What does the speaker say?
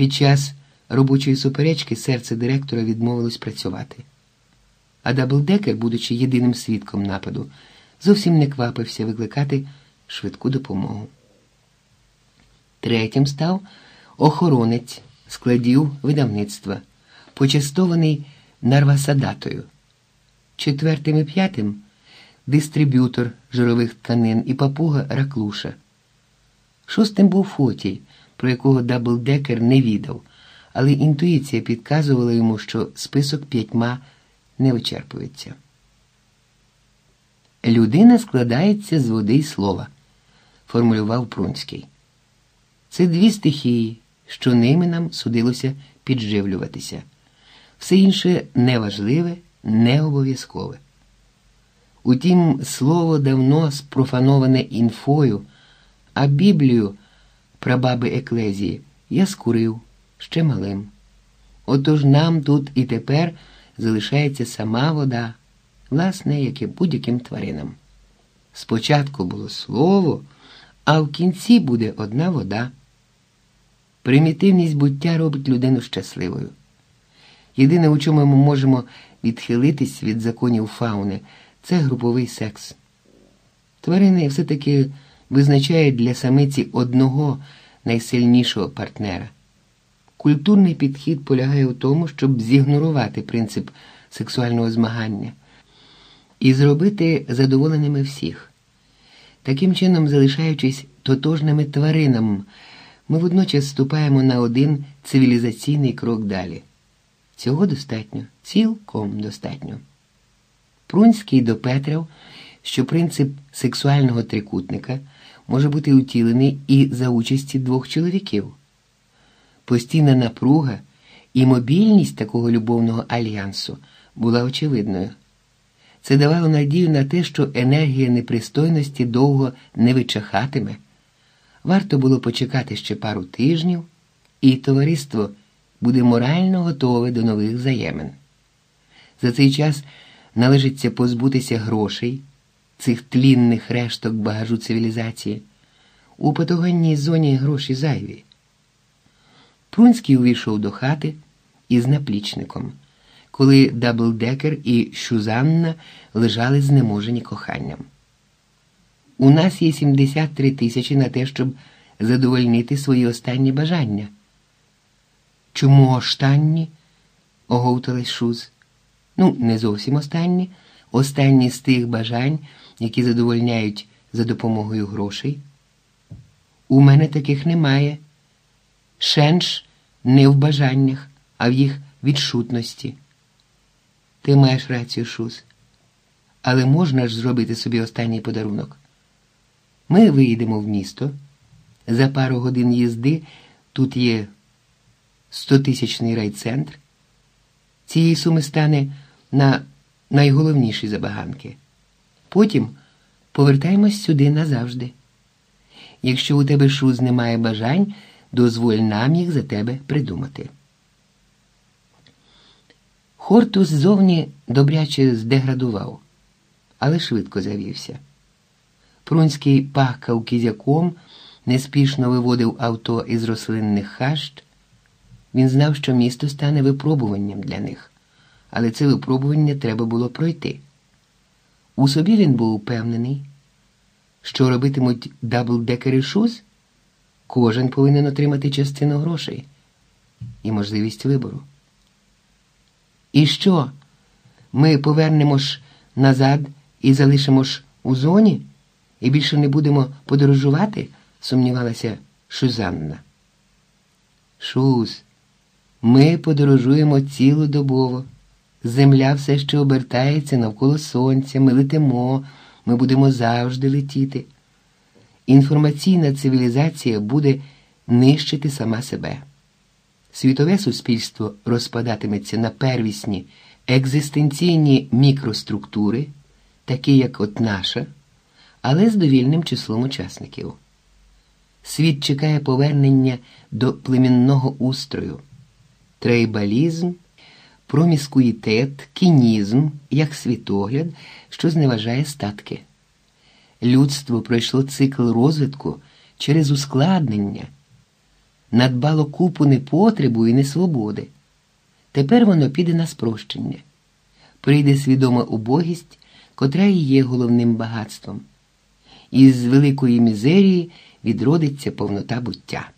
Під час робочої суперечки серце директора відмовилось працювати. А Даблдекер, будучи єдиним свідком нападу, зовсім не квапився викликати швидку допомогу. Третім став охоронець складів видавництва, почастований нарвасадатою. Четвертим і п'ятим дистриб'ютор жирових тканин і папуга Раклуша. Шостим був Фотій, про якого Даблдекер не відав, але інтуїція підказувала йому, що список п'ятьма не вичерпується. Людина складається з води й слова, формулював Прунський. Це дві стихії, що ними нам судилося підживлюватися. Все інше неважливе, не обов'язкове. Утім, слово давно спрофановане інфою, а Біблію прабаби Еклезії я скурив ще малим. Отож нам тут і тепер залишається сама вода, власне, як і будь-яким тваринам. Спочатку було слово, а в кінці буде одна вода. Примітивність буття робить людину щасливою. Єдине, у чому ми можемо відхилитись від законів фауни, це груповий секс. Тварини все-таки визначають для самиці одного найсильнішого партнера. Культурний підхід полягає у тому, щоб зігнорувати принцип сексуального змагання і зробити задоволеними всіх. Таким чином, залишаючись тотожними тваринами, ми водночас ступаємо на один цивілізаційний крок далі. Цього достатньо, цілком достатньо. Прунський допетряв, що принцип сексуального трикутника може бути утілений і за участі двох чоловіків. Постійна напруга і мобільність такого любовного альянсу була очевидною. Це давало надію на те, що енергія непристойності довго не вичахатиме. Варто було почекати ще пару тижнів, і товариство буде морально готове до нових взаємин. За цей час належиться позбутися грошей, цих тлінних решток багажу цивілізації. У патогонній зоні гроші зайві. Прунський увійшов до хати із наплічником, коли Даблдекер і Щузанна лежали знеможені коханням. У нас є 73 тисячі на те, щоб задовольнити свої останні бажання. Чому останні? оговталась Шуз. Ну, не зовсім останні, останні з тих бажань, які задовольняють за допомогою грошей. У мене таких немає. Шенш не в бажаннях, а в їх відшутності. Ти маєш рацію, Шуз. Але можна ж зробити собі останній подарунок. Ми виїдемо в місто. За пару годин їзди тут є стотисячний райцентр. Цієї суми стане на найголовніші забаганки. Потім повертаємось сюди назавжди. Якщо у тебе шуз немає бажань, дозволь нам їх за тебе придумати. Хортус ззовні добряче здеградував, але швидко завівся. Прунський пахкав кізяком, неспішно виводив авто із рослинних хащ. Він знав, що місто стане випробуванням для них, але це випробування треба було пройти. У собі він був упевнений, що робитимуть даблдекери шуз, кожен повинен отримати частину грошей і можливість вибору. І що? Ми повернемо ж назад і залишимо ж у зоні, і більше не будемо подорожувати? сумнівалася Шузанна. Шуз, ми подорожуємо цілодобово. Земля все ще обертається навколо сонця, ми летимо, ми будемо завжди летіти. Інформаційна цивілізація буде нищити сама себе. Світове суспільство розпадатиметься на первісні екзистенційні мікроструктури, такі як от наша, але з довільним числом учасників. Світ чекає повернення до племінного устрою, трейбалізм, проміскуїтет, кінізм як світогляд, що зневажає статки. Людство пройшло цикл розвитку через ускладнення. надбало купу непотребу і несвободи. Тепер воно піде на спрощення. Прийде свідома убогість, котра і є головним багатством. Із великої мізерії відродиться повнота буття.